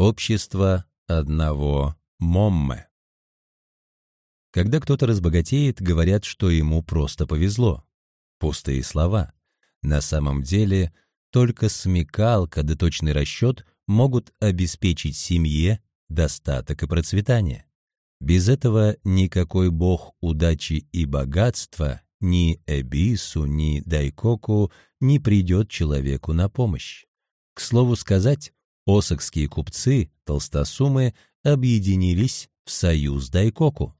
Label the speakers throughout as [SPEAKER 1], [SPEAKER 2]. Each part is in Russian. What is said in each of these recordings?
[SPEAKER 1] Общество одного Момме. Когда кто-то разбогатеет, говорят, что ему просто повезло. Пустые слова. На самом деле, только смекалка да точный расчет могут обеспечить семье достаток и процветание. Без этого никакой бог удачи и богатства, ни Эбису, ни Дайкоку не придет человеку на помощь. К слову сказать, осокские купцы, толстосумы, объединились в союз Дайкоку.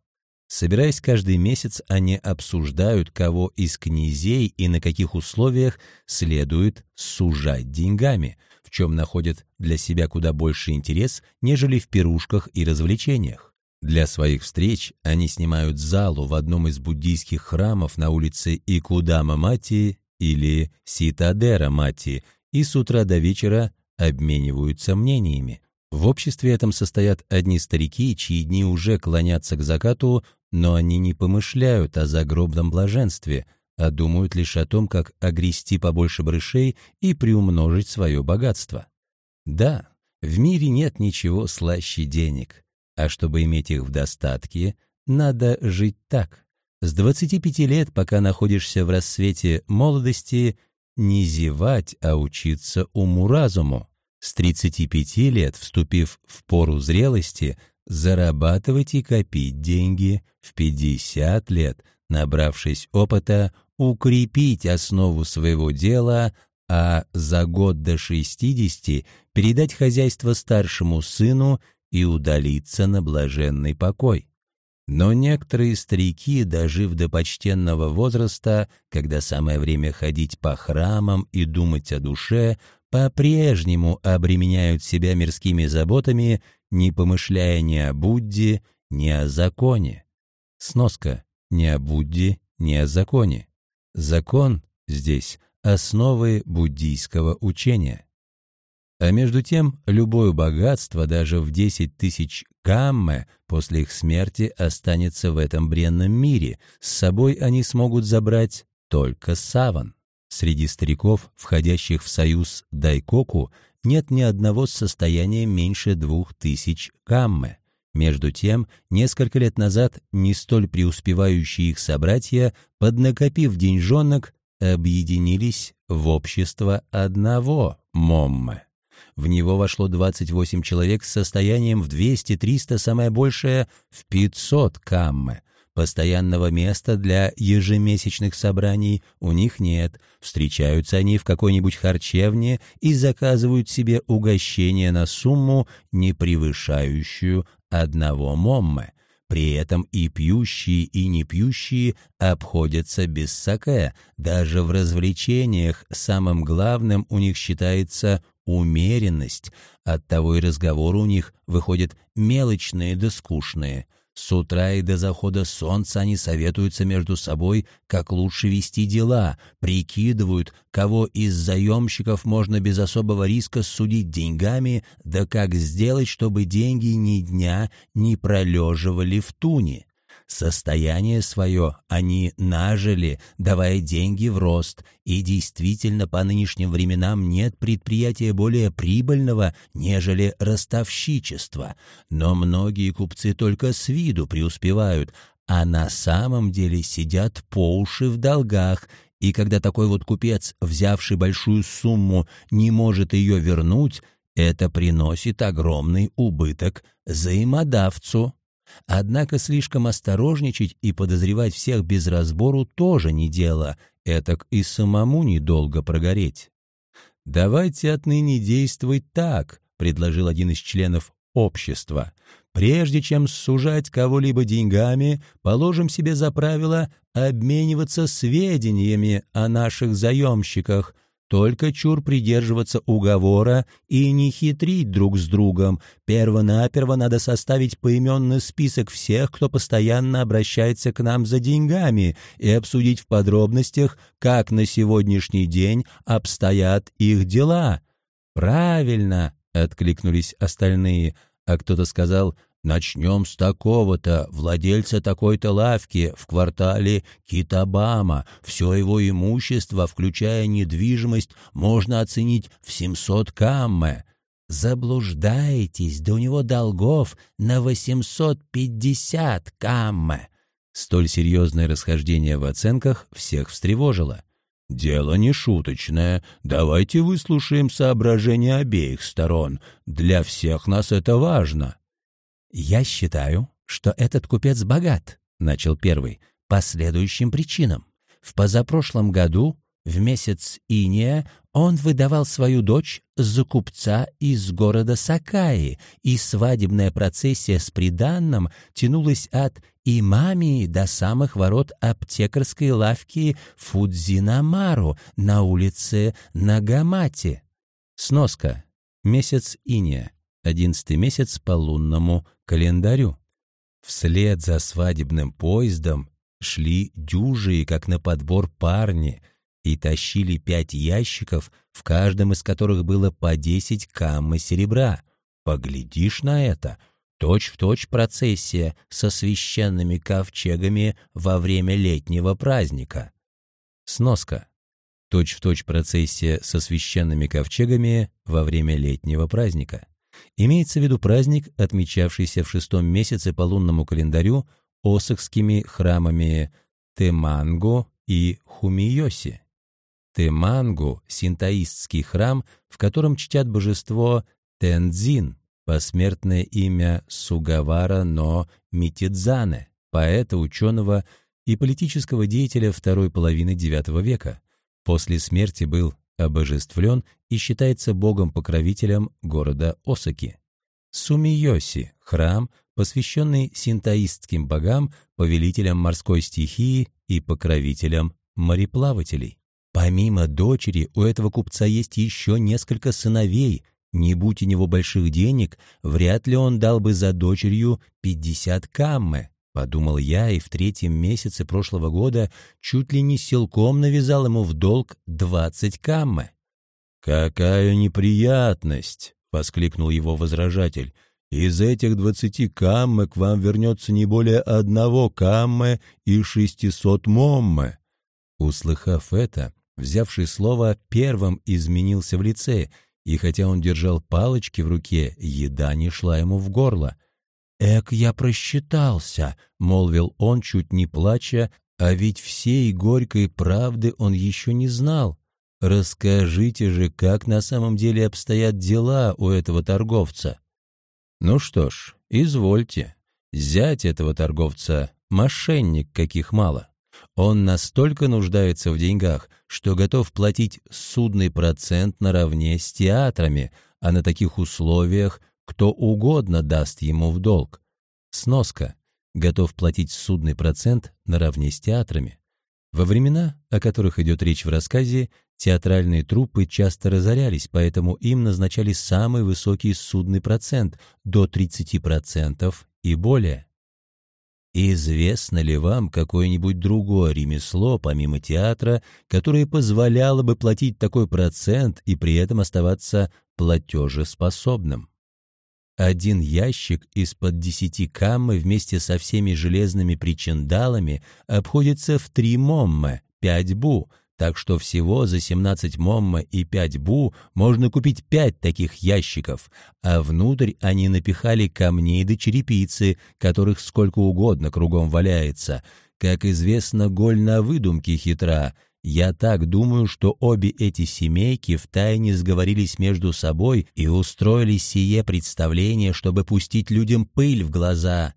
[SPEAKER 1] Собираясь каждый месяц, они обсуждают, кого из князей и на каких условиях следует сужать деньгами, в чем находят для себя куда больше интерес, нежели в пирушках и развлечениях. Для своих встреч они снимают залу в одном из буддийских храмов на улице Икудама-Мати или Ситадера-Мати и с утра до вечера обмениваются мнениями. В обществе этом состоят одни старики, чьи дни уже клонятся к закату, но они не помышляют о загробном блаженстве, а думают лишь о том, как огрести побольше брышей и приумножить свое богатство. Да, в мире нет ничего слаще денег, а чтобы иметь их в достатке, надо жить так. С 25 лет, пока находишься в рассвете молодости, не зевать, а учиться уму-разуму. С 35 лет, вступив в пору зрелости, зарабатывать и копить деньги, в 50 лет, набравшись опыта, укрепить основу своего дела, а за год до 60 передать хозяйство старшему сыну и удалиться на блаженный покой. Но некоторые старики, дожив до почтенного возраста, когда самое время ходить по храмам и думать о душе, по-прежнему обременяют себя мирскими заботами, не помышляя ни о Будде, ни о законе. Сноска ни о Будде, ни о законе. Закон здесь — основы буддийского учения. А между тем, любое богатство даже в 10 тысяч камме после их смерти останется в этом бренном мире. С собой они смогут забрать только саван. Среди стариков, входящих в союз Дайкоку, нет ни одного с состоянием меньше двух тысяч камме. Между тем, несколько лет назад не столь преуспевающие их собратья, поднакопив деньжонок, объединились в общество одного момме. В него вошло 28 человек с состоянием в 200-300, самое большее — в 500 камме. Постоянного места для ежемесячных собраний у них нет. Встречаются они в какой-нибудь харчевне и заказывают себе угощение на сумму, не превышающую одного момме. При этом и пьющие, и не пьющие обходятся без саке. Даже в развлечениях самым главным у них считается умеренность. Оттого и разговоры у них выходят мелочные да скучные – с утра и до захода солнца они советуются между собой, как лучше вести дела, прикидывают, кого из заемщиков можно без особого риска судить деньгами, да как сделать, чтобы деньги ни дня не пролеживали в туне. Состояние свое они нажили, давая деньги в рост, и действительно по нынешним временам нет предприятия более прибыльного, нежели ростовщичество. Но многие купцы только с виду преуспевают, а на самом деле сидят по уши в долгах, и когда такой вот купец, взявший большую сумму, не может ее вернуть, это приносит огромный убыток взаимодавцу. Однако слишком осторожничать и подозревать всех без разбору тоже не дело, этак и самому недолго прогореть. «Давайте отныне действовать так», — предложил один из членов общества. «Прежде чем сужать кого-либо деньгами, положим себе за правило обмениваться сведениями о наших заемщиках, только чур придерживаться уговора и не хитрить друг с другом. Первонаперво надо составить поименный список всех, кто постоянно обращается к нам за деньгами, и обсудить в подробностях, как на сегодняшний день обстоят их дела. «Правильно!» — откликнулись остальные, а кто-то сказал — Начнем с такого-то, владельца такой-то лавки в квартале Китабама. Все его имущество, включая недвижимость, можно оценить в 700 камме.
[SPEAKER 2] заблуждаетесь, да у него долгов на 850 камме».
[SPEAKER 1] Столь серьезное расхождение в оценках всех встревожило. «Дело не шуточное. Давайте выслушаем соображения обеих сторон. Для всех нас это важно».
[SPEAKER 2] «Я считаю, что этот купец богат», — начал первый, — «по следующим причинам. В позапрошлом году, в месяц Иния, он выдавал свою дочь за купца из города Сакаи, и свадебная процессия с приданным тянулась от Имамии до самых ворот аптекарской лавки Фудзинамару на улице Нагамати.
[SPEAKER 1] Сноска. Месяц Иния. Одиннадцатый месяц по лунному календарю. Вслед за свадебным поездом шли дюжие, как на подбор парни, и тащили пять ящиков, в каждом из которых было по десять каммы серебра. Поглядишь на это, точь-в-точь точь процессия со священными ковчегами во время летнего праздника. Сноска. Точь-в-точь точь процессия со священными ковчегами во время летнего праздника. Имеется в виду праздник, отмечавшийся в шестом месяце по лунному календарю осакскими храмами Теманго и Хумиоси. Темангу – синтоистский храм, в котором чтят божество Тензин, посмертное имя Сугавара но Митидзане, поэта, ученого и политического деятеля второй половины IX века. После смерти был обожествлен и считается богом-покровителем города Осаки. Сумиоси – храм, посвященный синтоистским богам, повелителям морской стихии и покровителям мореплавателей. Помимо дочери, у этого купца есть еще несколько сыновей. Не будь у него больших денег, вряд ли он дал бы за дочерью 50 каммы. Подумал я, и в третьем месяце прошлого года чуть ли не силком навязал ему в долг 20 каммы. «Какая неприятность!» — воскликнул его возражатель. «Из этих двадцати каммы к вам вернется не более одного каммы и шестисот моммы». Услыхав это, взявший слово, первым изменился в лице, и хотя он держал палочки в руке, еда не шла ему в горло. «Эк, я просчитался», — молвил он, чуть не плача, а ведь всей горькой правды он еще не знал. «Расскажите же, как на самом деле обстоят дела у этого торговца?» «Ну что ж, извольте. Зять этого торговца — мошенник, каких мало. Он настолько нуждается в деньгах, что готов платить судный процент наравне с театрами, а на таких условиях кто угодно даст ему в долг. Сноска. Готов платить судный процент наравне с театрами. Во времена, о которых идет речь в рассказе, театральные труппы часто разорялись, поэтому им назначали самый высокий судный процент – до 30% и более. Известно ли вам какое-нибудь другое ремесло, помимо театра, которое позволяло бы платить такой процент и при этом оставаться платежеспособным? Один ящик из-под десяти каммы вместе со всеми железными причиндалами обходится в три момме, пять бу, так что всего за 17 момма и 5 бу можно купить 5 таких ящиков, а внутрь они напихали камней до черепицы, которых сколько угодно кругом валяется. Как известно, голь на выдумке хитра. Я так думаю, что обе эти семейки втайне сговорились между собой и устроили сие представление, чтобы пустить людям пыль в глаза.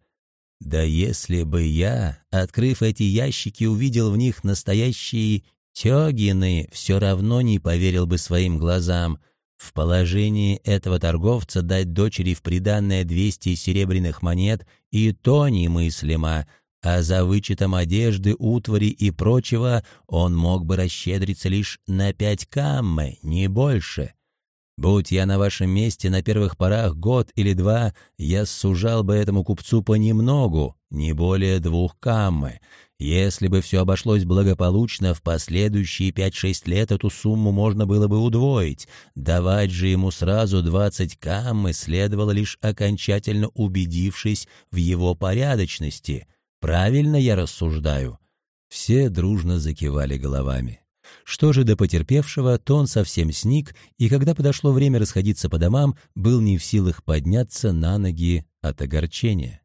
[SPEAKER 1] Да если бы я, открыв эти ящики, увидел в них настоящие Тёгины все равно не поверил бы своим глазам. В положении этого торговца дать дочери в приданное 200 серебряных монет и то немыслимо, а за вычетом одежды, утвари и прочего он мог бы расщедриться лишь на пять каммы, не больше. Будь я на вашем месте на первых порах год или два, я сужал бы этому купцу понемногу, не более двух каммы, если бы все обошлось благополучно, в последующие 5-6 лет эту сумму можно было бы удвоить. Давать же ему сразу 20 каммы следовало лишь окончательно убедившись в его порядочности. Правильно я рассуждаю? Все дружно закивали головами.
[SPEAKER 2] Что же до потерпевшего, то он совсем сник, и когда подошло время расходиться по домам, был не в силах подняться на ноги от огорчения.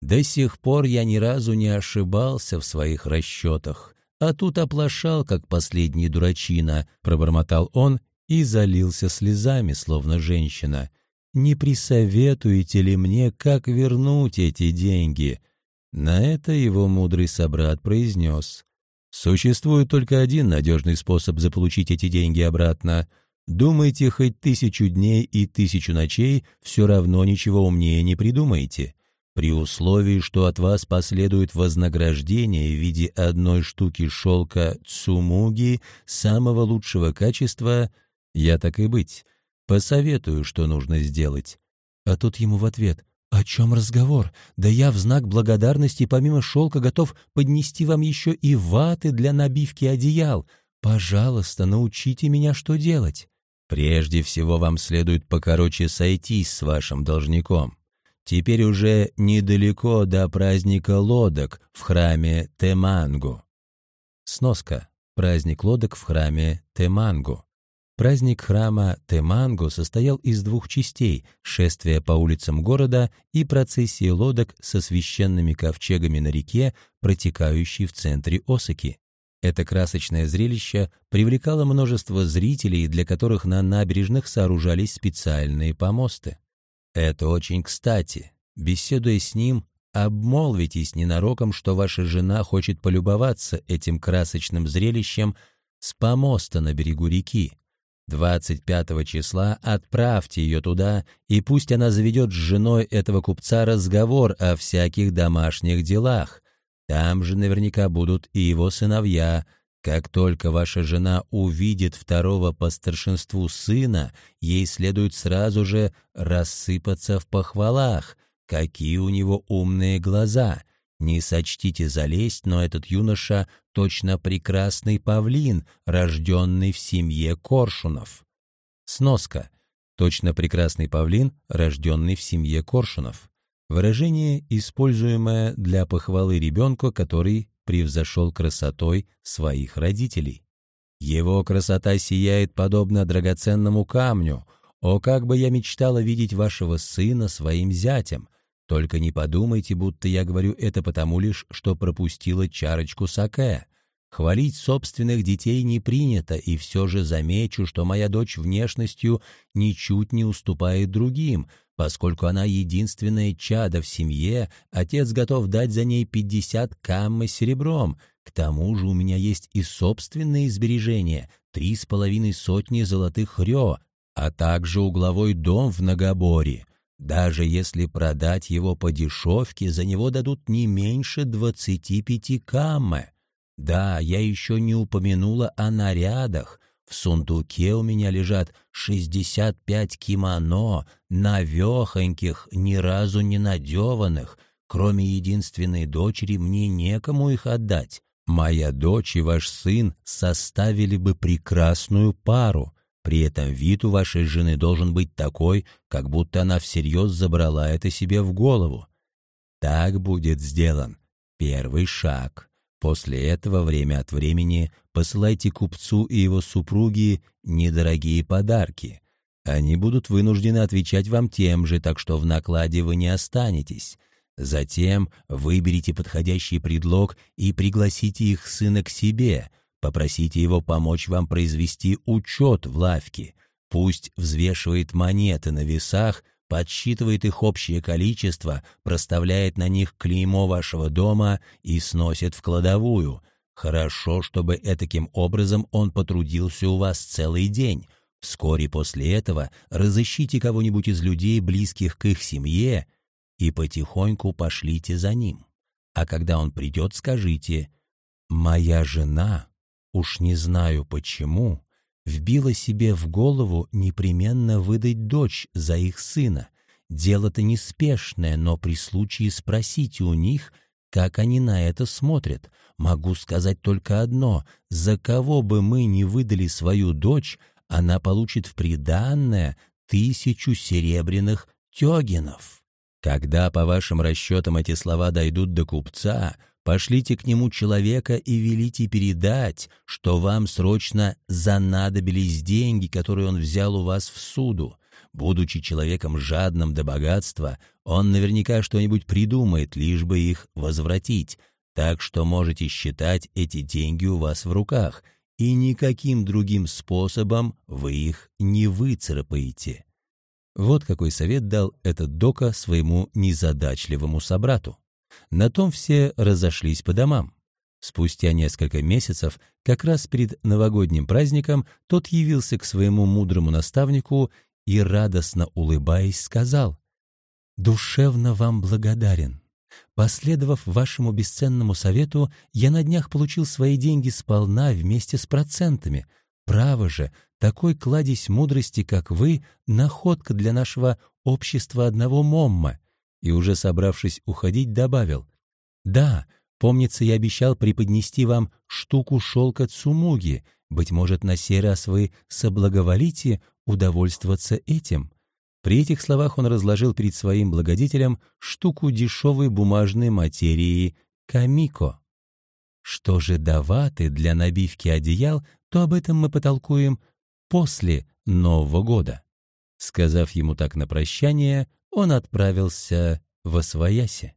[SPEAKER 2] До сих пор я ни разу не ошибался в своих расчетах, а тут оплошал, как последний дурачина, пробормотал он и залился слезами, словно женщина. «Не присоветуете ли мне, как вернуть эти деньги?» На это его мудрый собрат произнес. Существует только один надежный способ заполучить эти деньги обратно. Думайте хоть тысячу дней и тысячу ночей, все равно ничего умнее не придумаете. При условии, что от вас последует вознаграждение в виде одной штуки шелка цумуги самого лучшего качества, я так и быть, посоветую, что нужно сделать. А тут ему в ответ — «О чем разговор? Да я в знак благодарности помимо шелка готов поднести вам еще и ваты для набивки одеял. Пожалуйста, научите меня, что делать». «Прежде всего вам следует покороче сойтись с вашим должником. Теперь уже недалеко до праздника лодок в храме Темангу». Сноска. Праздник лодок в храме Темангу. Праздник храма Темангу состоял из двух частей – шествия по улицам города и процессии лодок со священными ковчегами на реке, протекающей в центре Осаки. Это красочное зрелище привлекало множество зрителей, для которых на набережных сооружались специальные помосты. Это очень кстати. Беседуя с ним, обмолвитесь ненароком, что ваша жена хочет полюбоваться этим красочным зрелищем с помоста на берегу реки. 25 числа отправьте ее туда, и пусть она заведет с женой этого купца разговор о всяких домашних делах. Там же наверняка будут и его сыновья. Как только ваша жена увидит второго по старшинству сына, ей следует сразу же рассыпаться в похвалах. Какие у него умные глаза! Не сочтите залезть, но этот юноша точно прекрасный павлин, рожденный в семье коршунов. Сноска. Точно прекрасный павлин, рожденный в семье коршунов. Выражение, используемое для похвалы ребенка, который превзошел красотой своих родителей. Его красота сияет подобно драгоценному камню. О, как бы я мечтала видеть вашего сына своим зятем! Только не подумайте, будто я говорю это потому лишь, что пропустила чарочку саке. Хвалить собственных детей не принято, и все же замечу, что моя дочь внешностью ничуть не уступает другим, поскольку она единственное чадо в семье, отец готов дать за ней пятьдесят каммы серебром. К тому же у меня есть и собственные сбережения, три с половиной сотни золотых рё, а также угловой дом в Нагоборе. Даже если продать его по дешевке, за него дадут не меньше 25 каммы. Да, я еще не упомянула о нарядах. В сундуке у меня лежат 65 кимоно, навехоньких, ни разу не надеванных. Кроме единственной дочери, мне некому их отдать. Моя дочь и ваш сын составили бы прекрасную пару. При этом вид у вашей жены должен быть такой, как будто она всерьез забрала это себе в голову. Так будет сделан первый шаг. После этого время от времени посылайте купцу и его супруге недорогие подарки. Они будут вынуждены отвечать вам тем же, так что в накладе вы не останетесь. Затем выберите подходящий предлог и пригласите их сына к себе — Попросите его помочь вам произвести учет в лавке. Пусть взвешивает монеты на весах, подсчитывает их общее количество, проставляет на них клеймо вашего дома и сносит в кладовую. Хорошо, чтобы этаким образом он потрудился у вас целый день. Вскоре после этого разыщите кого-нибудь из людей, близких к их семье, и потихоньку пошлите за ним. А когда он придет, скажите «Моя жена уж не знаю почему, вбила себе в голову непременно выдать дочь за их сына. Дело-то неспешное, но при случае спросите у них, как они на это смотрят. Могу сказать только одно. За кого бы мы ни выдали свою дочь, она получит в приданное тысячу серебряных тёгинов. Когда, по вашим расчетам, эти слова дойдут до купца, Пошлите к нему человека и велите передать, что вам срочно занадобились деньги, которые он взял у вас в суду. Будучи человеком жадным до богатства, он наверняка что-нибудь придумает, лишь бы их возвратить. Так что можете считать эти деньги у вас в руках, и никаким другим способом вы их не выцарапаете. Вот какой совет дал этот Дока своему незадачливому собрату. На том все разошлись по домам. Спустя несколько месяцев, как раз перед новогодним праздником, тот явился к своему мудрому наставнику и, радостно улыбаясь, сказал, «Душевно вам благодарен. Последовав вашему бесценному совету, я на днях получил свои деньги сполна вместе с процентами. Право же, такой кладезь мудрости, как вы, находка для нашего общества одного момма». И уже собравшись уходить, добавил, «Да, помнится, я обещал преподнести вам штуку шелка цумуги. Быть может, на сей раз вы соблаговолите удовольствоваться этим». При этих словах он разложил перед своим благодетелем штуку дешевой бумажной материи камико. Что же даваты для набивки одеял, то об этом мы потолкуем после Нового года. Сказав ему так на прощание, он отправился во Свояси.